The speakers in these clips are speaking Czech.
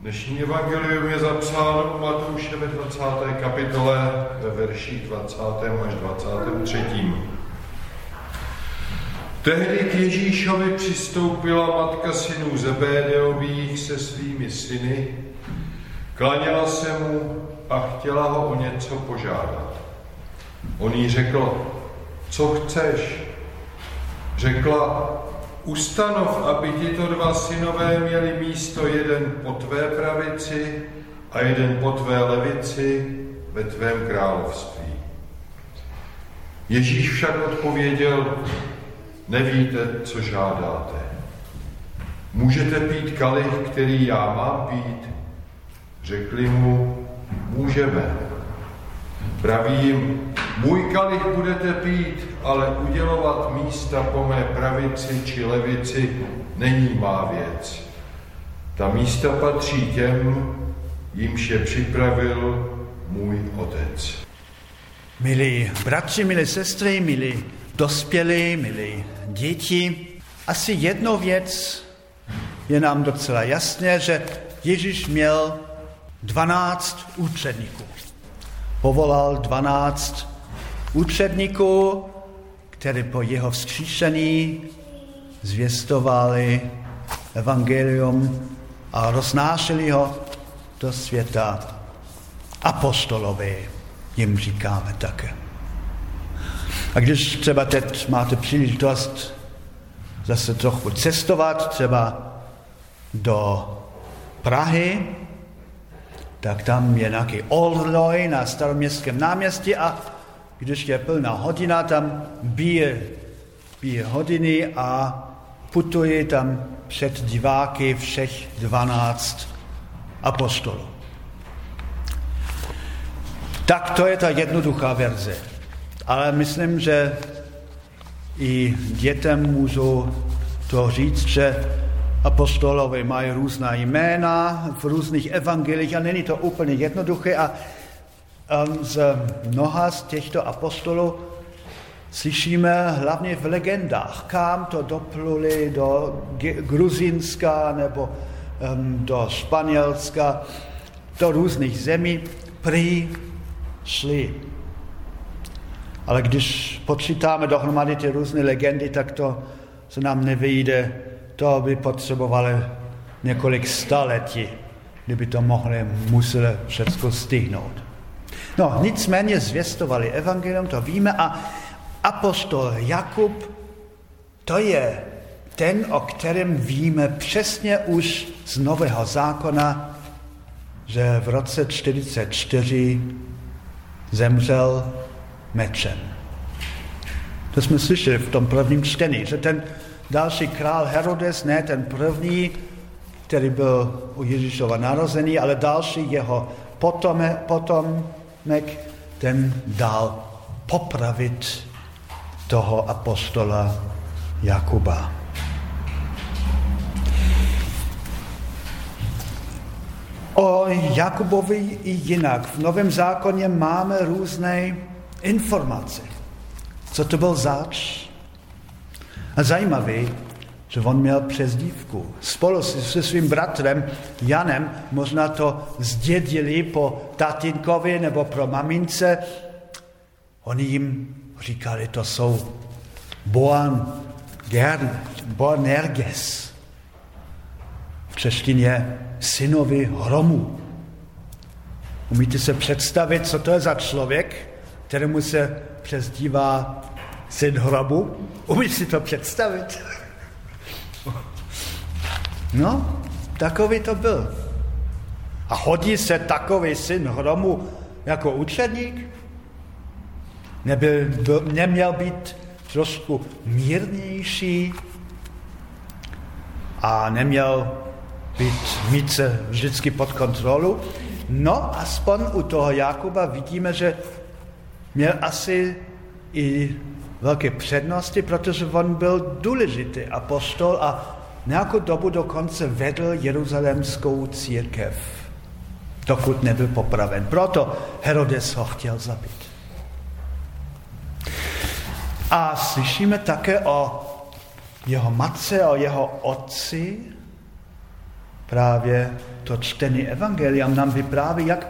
Dnešní evangelium je zapsáno u Matouše ve 20. kapitole ve verších 20. až 23. Tehdy k Ježíšovi přistoupila matka synů Zebédeových se svými syny, klaněla se mu a chtěla ho o něco požádat. On jí řekl, co chceš? Řekla, Ustanov, aby tito dva synové měli místo jeden po tvé pravici a jeden po tvé levici ve tvém království. Ježíš však odpověděl, nevíte, co žádáte. Můžete pít kalich, který já mám pít? Řekli mu, můžeme. Praví jim, můj kalich budete pít, ale udělovat místa po mé pravici či levici není má věc. Ta místa patří těm, jimž je připravil můj otec. Milí bratři, milí sestry, milí dospělí, milí děti, asi jedno věc je nám docela jasné, že Ježíš měl 12 účetníků. Povolal 12 účetníků, který po jeho vzkříšení zvěstovali evangelium a roznášeli ho do světa. Apostolovi jim říkáme také. A když třeba teď máte příležitost zase trochu cestovat, třeba do Prahy, tak tam je nějaký Oldroj na staroměstském náměstí a když je plná hodina, tam bije, bije hodiny a putuje tam před diváky všech dvanáct apostolů. Tak to je ta jednoduchá verze. Ale myslím, že i dětem můžu to říct, že apostolové mají různá jména v různých evangelích a není to úplně jednoduché a z mnoha z těchto apostolů slyšíme hlavně v legendách, kam to dopluli do Gruzinska nebo um, do Španělska, do různých zemí, prý šli. Ale když počítáme dohromady ty různé legendy, tak to se nám nevyjde. To by potřebovali několik staletí, kdyby to mohli, museli všechno stihnout. No, nicméně zvěstovali evangelium, to víme, a apostol Jakub, to je ten, o kterém víme přesně už z Nového zákona, že v roce 44 zemřel mečem. To jsme slyšeli v tom prvním čtení, že ten další král Herodes, ne ten první, který byl u Ježíšova narozený, ale další jeho potom, potom ten dal popravit toho apostola Jakuba. O Jakubovi i jinak. V Novém zákoně máme různé informace. Co to byl zač? A zajímavý, že on měl přezdívku. Spolu se svým bratrem Janem možná to zdědili po tatínkovi nebo pro mamince. Oni jim říkali, to jsou Boan Boanerges. V češtině synovi hromu. Umíte se představit, co to je za člověk, kterému se přezdívá syn hromu? Umíte si to představit? No, takový to byl. A hodí se takový syn hromu jako učedník? Nebyl, byl, neměl být trošku mírnější a neměl být, mít se vždycky pod kontrolu. No, aspoň u toho Jakuba vidíme, že měl asi i velké přednosti, protože on byl důležitý apostol a Nějakou dobu dokonce vedl jeruzalémskou církev, dokud nebyl popraven. Proto Herodes ho chtěl zabít. A slyšíme také o jeho matce, o jeho otci, právě to čtení Evangelia nám vypráví, jak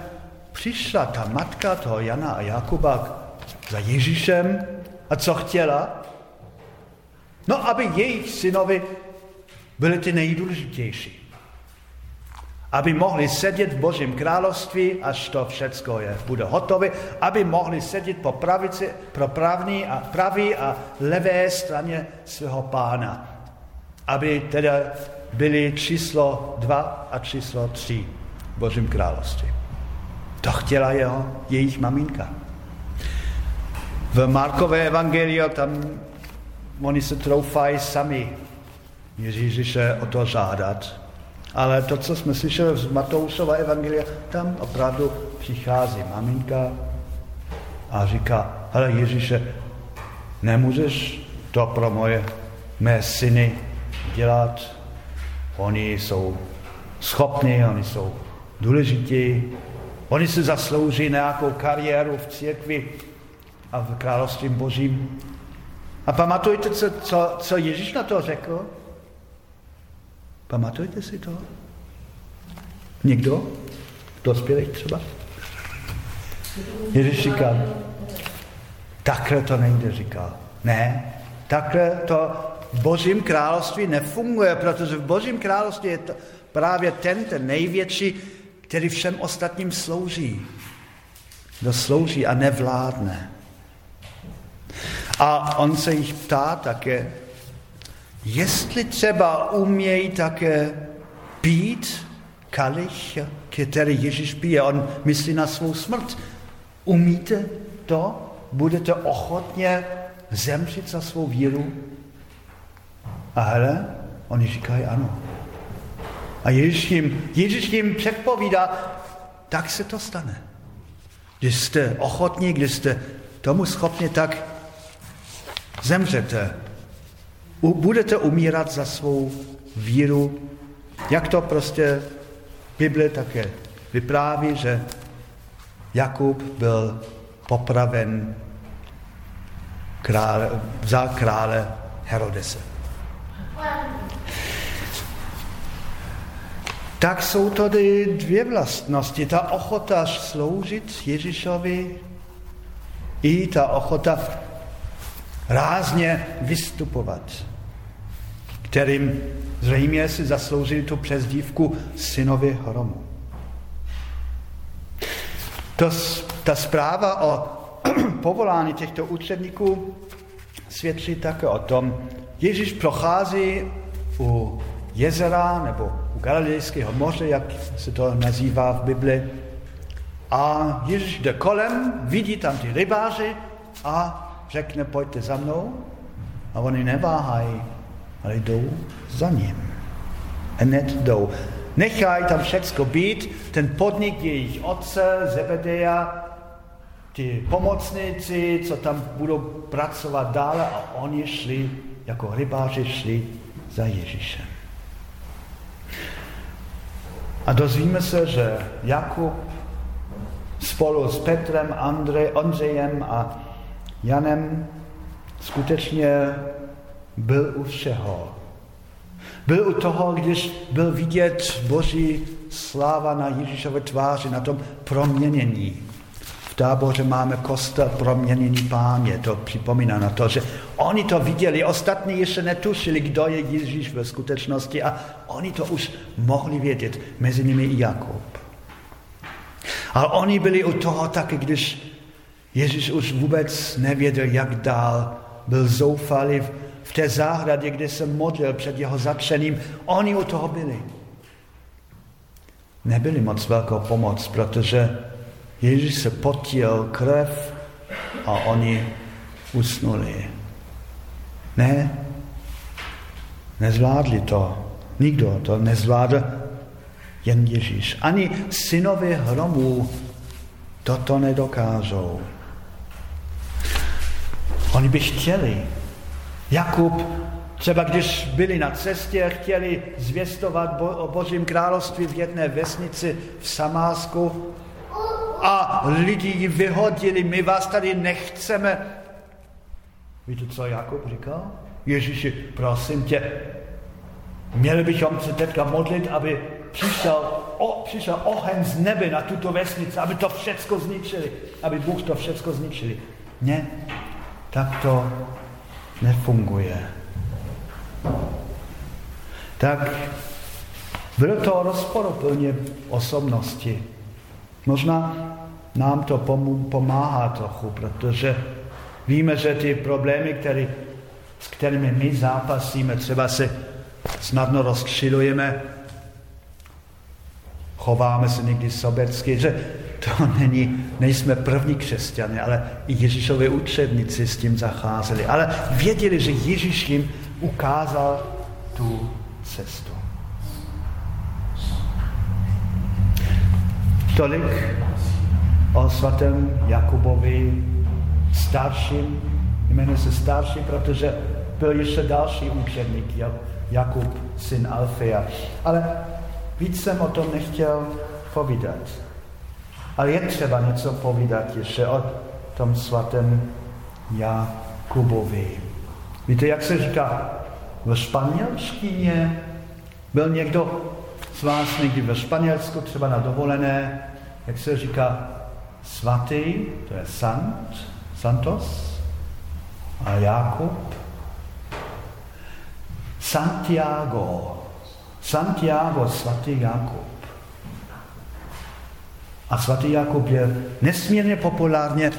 přišla ta matka toho Jana a Jakuba za Ježíšem a co chtěla? No, aby jejich synovi byli ty nejdůležitější aby mohli sedět v Božím království, až to všecko je, bude hotové, aby mohli sedět po pravici, pro pravní a, pravý a levé straně svého pána. Aby teda byli číslo dva a číslo tři v Božím království. To chtěla jeho, jejich maminka. V Markové evangeliu tam oni se troufají sami Ježíše o to žádat. Ale to, co jsme slyšeli z Matoušova evangelia, tam opravdu přichází maminka a říká, hele Ježíše, nemůžeš to pro moje mé syny dělat. Oni jsou schopní, oni jsou důležití, oni si zaslouží nějakou kariéru v církvi a v království božím. A pamatujte, co, co, co Ježíš na to řekl? Pamatujete si to? Někdo? Dospělý třeba? Ježíš říká, takhle to nejde, říká. Ne, takhle to v Božím království nefunguje, protože v Božím království je to právě ten, ten největší, který všem ostatním slouží. Kdo slouží a nevládne. A on se jich ptá také, jestli třeba umějí také pít kalich, který Ježíš pije. On myslí na svou smrt. Umíte to? Budete ochotně zemřít za svou víru? A hele, oni říkají ano. A Ježíš jim, Ježíš jim předpovídá, tak se to stane. Když jste ochotní, když jste tomu schopni, tak zemřete budete umírat za svou víru, jak to prostě Bible také vypráví, že Jakub byl popraven krále, za krále Herodese. Tak jsou tady dvě vlastnosti. Ta ochota sloužit Ježíšovi i ta ochota rázně vystupovat kterým zřejmě si zasloužili tu přezdívku synovi hromu. To, ta zpráva o povolání těchto učedníků svědčí také o tom, Ježíš prochází u jezera nebo u Galilejského moře, jak se to nazývá v Bibli. A Ježíš jde kolem, vidí tam ty rybáři a řekne, pojďte za mnou. A oni neváhají, ale jdou za ním. Hned jdou. Nechají tam všecko být, ten podnik jejich otce, Zebedeja, ty pomocníci, co tam budou pracovat dále a oni šli, jako rybáři šli za Ježíšem. A dozvíme se, že Jakub spolu s Petrem, Andrej, Ondřejem a Janem skutečně byl u všeho. Byl u toho, když byl vidět Boží sláva na Ježíšové tváři, na tom proměnění. V táboře máme kostel proměnění páně, to připomíná na to, že oni to viděli, ostatní ještě netušili, kdo je Ježíš ve skutečnosti a oni to už mohli vědět, mezi nimi i Jakub. Ale oni byli u toho taky, když Ježíš už vůbec nevěděl, jak dál, byl zoufalý v té zahradě, kde se modlil před jeho zatřením, oni u toho byli. Nebyli moc velkou pomoc, protože Ježíš se potil krev a oni usnuli. Ne, nezvládli to. Nikdo to nezvládl, jen Ježíš. Ani synovi hromů toto nedokážou. Oni by chtěli, Jakub, třeba když byli na cestě, chtěli zvěstovat bo, o Božím království v jedné vesnici v Samásku a lidi ji vyhodili, my vás tady nechceme. Víte, co Jakub říkal? Ježíši, prosím tě, měli bychom se teďka modlit, aby přišel, o, přišel oheň z nebe na tuto vesnici, aby to všechno zničili, aby Bůh to všechno zničili. Ne, tak to nefunguje. Tak bylo to rozporuplně osobnosti. Možná nám to pomáhá trochu, protože víme, že ty problémy, který, s kterými my zápasíme, třeba se snadno rozkšilujeme, chováme se někdy sobecky, že to není, nejsme první křesťané, ale i Ježíšové učebnici s tím zacházeli. Ale věděli, že Ježíš jim ukázal tu cestu. Tolik o svatém Jakubovi starším, jmenuje se starší, protože byl ještě další učedník, Jakub, syn Alfea. Ale víc jsem o tom nechtěl povídat. Ale je třeba něco povídat ještě o tom svatém Jakubovi. Víte, jak se říká ve španělštině? Byl někdo z vás někdy ve Španělsku, třeba na dovolené, jak se říká svatý, to je sant, santos, a Jakub, Santiago, Santiago, svatý Jakub. A svatý Jakub je nesmírně populárně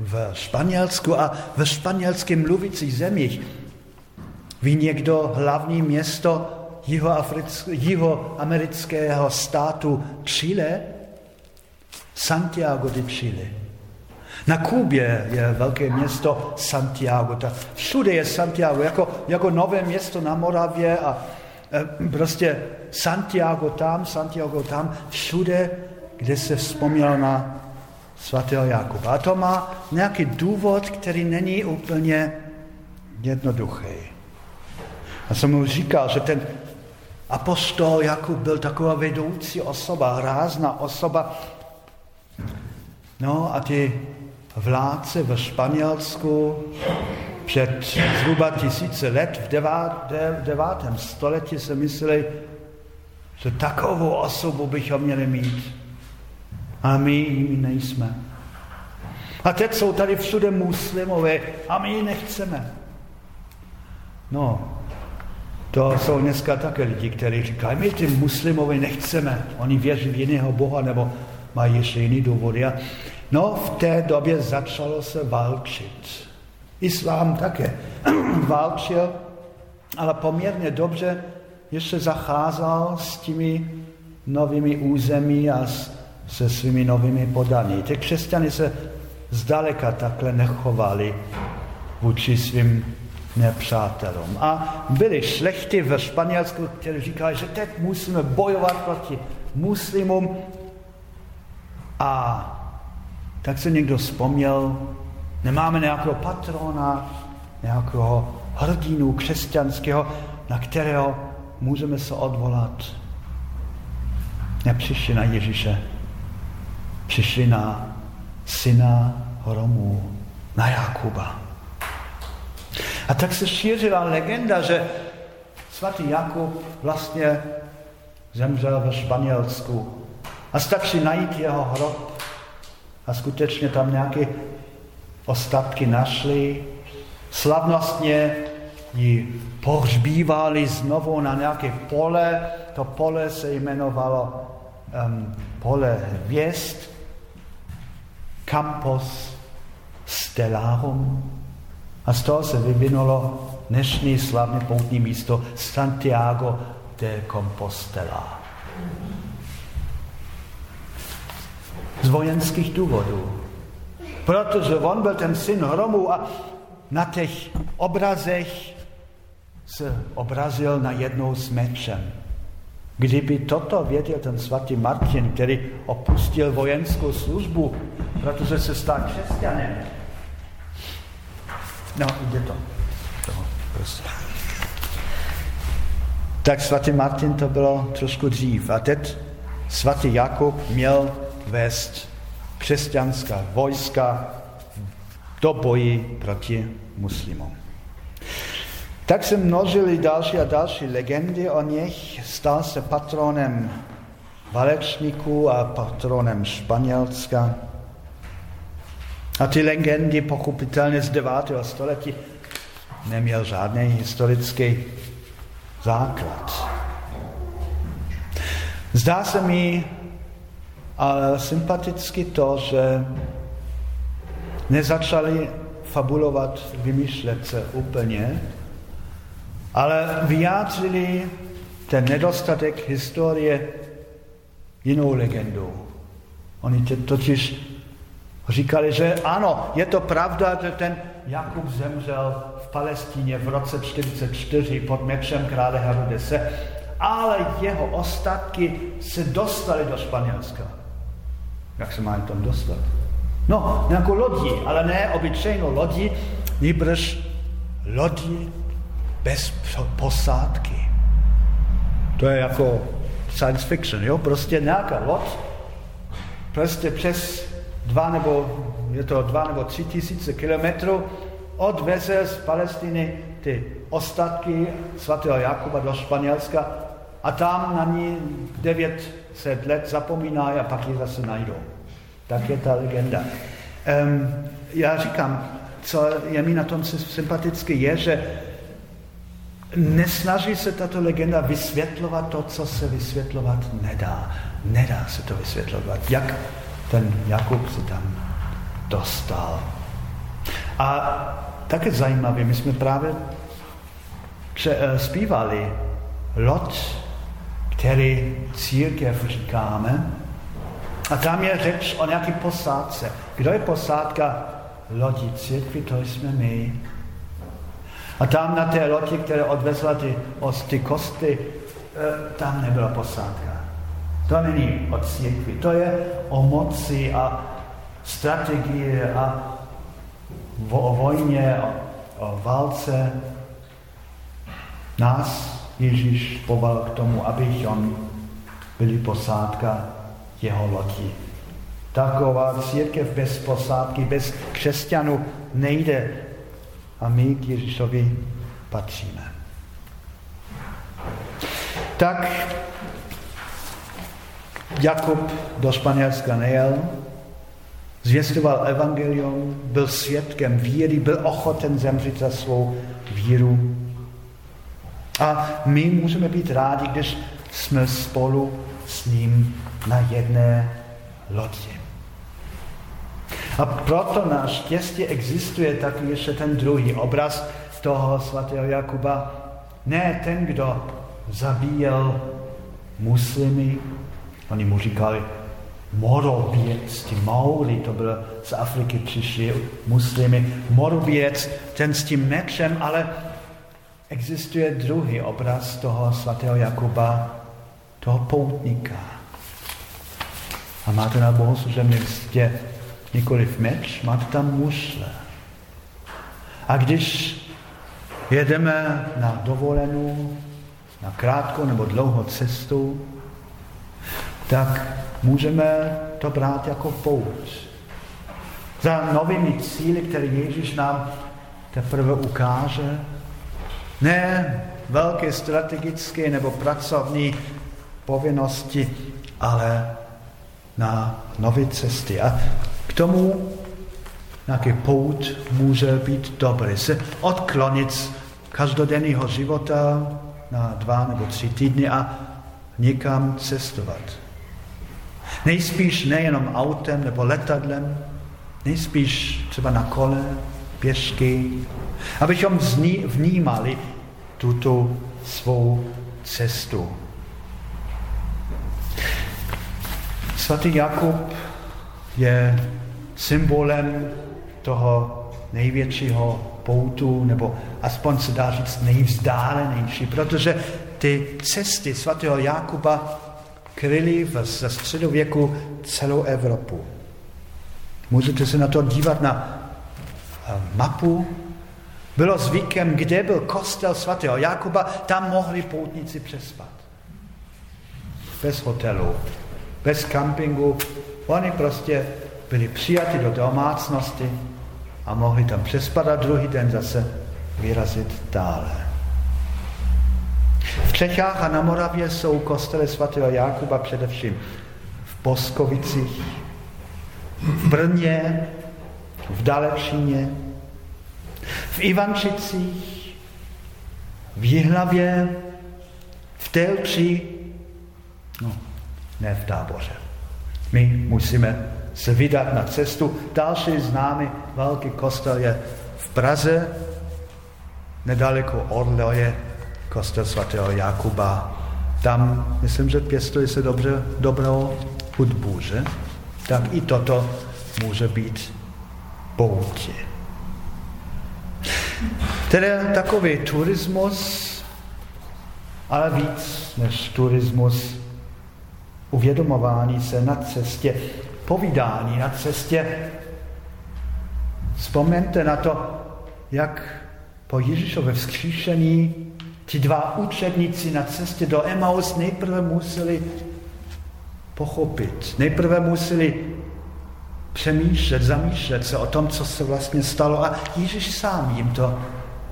v Španělsku a ve španělském mluvících zemích. Ví někdo hlavní město jihoamerického státu Chile? Santiago de Chile. Na Kubě je velké město Santiago. Ta, všude je Santiago, jako, jako nové město na Moravě a e, prostě Santiago tam, Santiago tam, všude, kde se vzpomnělo na svatého Jakuba. A to má nějaký důvod, který není úplně jednoduchý. Já jsem mu říkal, že ten apostol Jakub byl taková vedoucí osoba, rázná osoba. No a ty vládce ve Španělsku před zhruba tisíce let v devátém století se mysleli, že takovou osobu bychom měli mít. A my jimi nejsme. A teď jsou tady všude muslimové a my ji nechceme. No, to jsou dneska také lidi, kteří říkají, my ty muslimové nechceme. Oni věří v jiného Boha nebo mají ještě jiný důvody. A no, v té době začalo se válčit. Islám také válčil, ale poměrně dobře ještě zacházel s těmi novými území a s, se svými novými podaní. Ty křesťany se zdaleka takhle nechovali vůči svým nepřátelům. A byli šlechty ve Španělsku, kteří říkali, že teď musíme bojovat proti muslimům. A tak se někdo vzpomněl, nemáme nějakého patrona, nějakého hrdinu křesťanského, na kterého můžeme se odvolat. Nepřišli na Ježíše, přišli na syna Hromů, na Jakuba. A tak se šířila legenda, že svatý Jakub vlastně zemřel ve Španělsku. A stačí najít jeho hrob a skutečně tam nějaké ostatky našli. Slavnostně ji pohřbívali znovu na nějaké pole. To pole se jmenovalo um, pole hvězd, Campos Stellarum. A z toho se vyvinulo dnešní slavné poutní místo Santiago de Compostela. Z vojenských důvodů. Protože on byl ten syn hromu a na těch obrazech se obrazil na jednou s mečem. Kdyby toto věděl ten svatý Martin, který opustil vojenskou službu, protože se stal křesťanem, No, jde to. to prostě. Tak svatý Martin to bylo trošku dřív. A teď svatý Jakub měl vést křesťanská vojska do boji proti muslimům. Tak se množily další a další legendy o nich, stal se patronem valečníků a patronem Španělska. A ty legendy pochopitelně z 9. století neměl žádný historický základ. Zdá se mi ale sympaticky to, že nezačali fabulovat, vymýšlet se úplně, ale vyjádřili ten nedostatek historie jinou legendou. Oni totiž říkali, že ano, je to pravda, že ten Jakub zemřel v Palestíně v roce 44 pod mečem krále Herodese, ale jeho ostatky se dostaly do Španělska. Jak se mají tam dostat? No, nějakou lodi, ale ne obyčejnou lodi, nýbrž lodi bez posádky. To je jako science fiction, jo? Prostě nějaká loď, prostě přes dva nebo, je to dva nebo tři tisíce kilometrů, odveze z Palestiny ty ostatky svatého Jakuba do Španělska a tam na ní 900 let zapomíná a pak ji zase najdou. Tak je ta legenda. Um, já říkám, co je mi na tom sympatické, je, že nesnaží se tato legenda vysvětlovat to, co se vysvětlovat nedá. Nedá se to vysvětlovat. Jak ten Jakub se tam dostal. A také zajímavé, my jsme právě eh, zpívali loď, který církev říkáme, a tam je řeč o nějaké posádce. Kdo je posádka lodi církvy? To jsme my. A tam na té lodi, které odvezla ty, ty kosty, eh, tam nebyla posádka. To není o církvi, to je o moci a strategii a o vojně, o, válce. Nás Ježíš poval k tomu, abychom byli posádka jeho lodi. Taková církev bez posádky, bez křesťanů nejde. A my k Ježíšovi patříme. Tak Jakub do Španělska nejel, zvěstoval evangelium, byl svědkem víry, byl ochoten zemřít za svou víru. A my můžeme být rádi, když jsme spolu s ním na jedné lodi. A proto na štěstí existuje taky ještě ten druhý obraz toho svatého Jakuba. Ne ten, kdo zabíjel muslimy, oni mu říkali moroběc, ty Mauri, to bylo z Afriky přišli muslimy, moroběc, ten s tím mečem, ale existuje druhý obraz toho svatého Jakuba, toho poutníka. A máte na bohoslužebném listě nikoliv meč, máte tam mušle. A když jedeme na dovolenou, na krátkou nebo dlouhou cestu, tak můžeme to brát jako pouč. Za novými cíly, které Ježíš nám teprve ukáže, ne velké strategické nebo pracovní povinnosti, ale na nové cesty. A k tomu nějaký pout může být dobrý. Se odklonit z každodenního života na dva nebo tři týdny a někam cestovat. Nejspíš nejenom autem nebo letadlem, nejspíš třeba na kole, pěšky, abychom vnímali tuto svou cestu. Svatý Jakub je symbolem toho největšího poutu, nebo aspoň se dá říct nejvzdálenější, protože ty cesty svatého Jakuba kryly ze středověku celou Evropu. Můžete se na to dívat na eh, mapu. Bylo zvykem, kde byl kostel svatého Jakuba, tam mohli poutníci přespat. Bez hotelu, bez kampingu. Oni prostě byli přijati do domácnosti a mohli tam přespat a druhý den zase vyrazit dále. Čechách a na Moravě jsou kostely svatého Jakuba především v Boskovicích, v Brně, v Dalečíně, v Ivančicích, v Jihlavě, v Telči, no, ne v táboře. My musíme se vydat na cestu. Další známý velký kostel je v Praze, nedaleko Orloje, kostel svatého Jakuba. Tam, myslím, že pěstuje se dobře, dobrou hudbu, že? Tak i toto může být poutě. Tedy takový turismus, ale víc než turismus, uvědomování se na cestě, povídání na cestě. Vzpomeňte na to, jak po Ježíšově vzkříšení ti dva učedníci na cestě do Emaus nejprve museli pochopit, nejprve museli přemýšlet, zamýšlet se o tom, co se vlastně stalo. A Ježíš sám jim to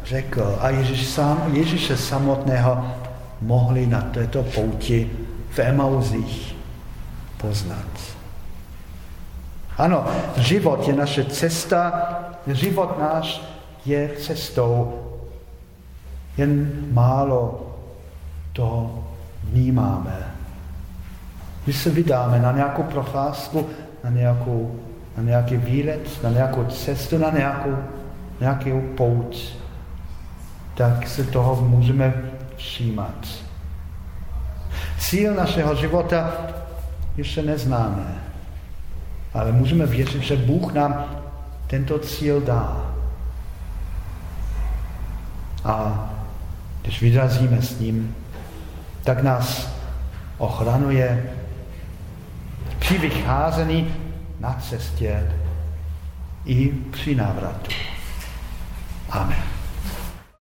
řekl. A Ježíš sám, Ježíše samotného mohli na této pouti v Emauzích poznat. Ano, život je naše cesta, život náš je cestou. Jen málo toho vnímáme. Když se vydáme na nějakou procházku, na, nějakou, na nějaký výlet, na nějakou cestu, na nějakou, nějakou pouť, tak se toho můžeme všímat. Cíl našeho života ještě neznáme, ale můžeme věřit, že Bůh nám tento cíl dá. A když vyrazíme s ním, tak nás ochranuje při vycházení na cestě i při návratu. Amen.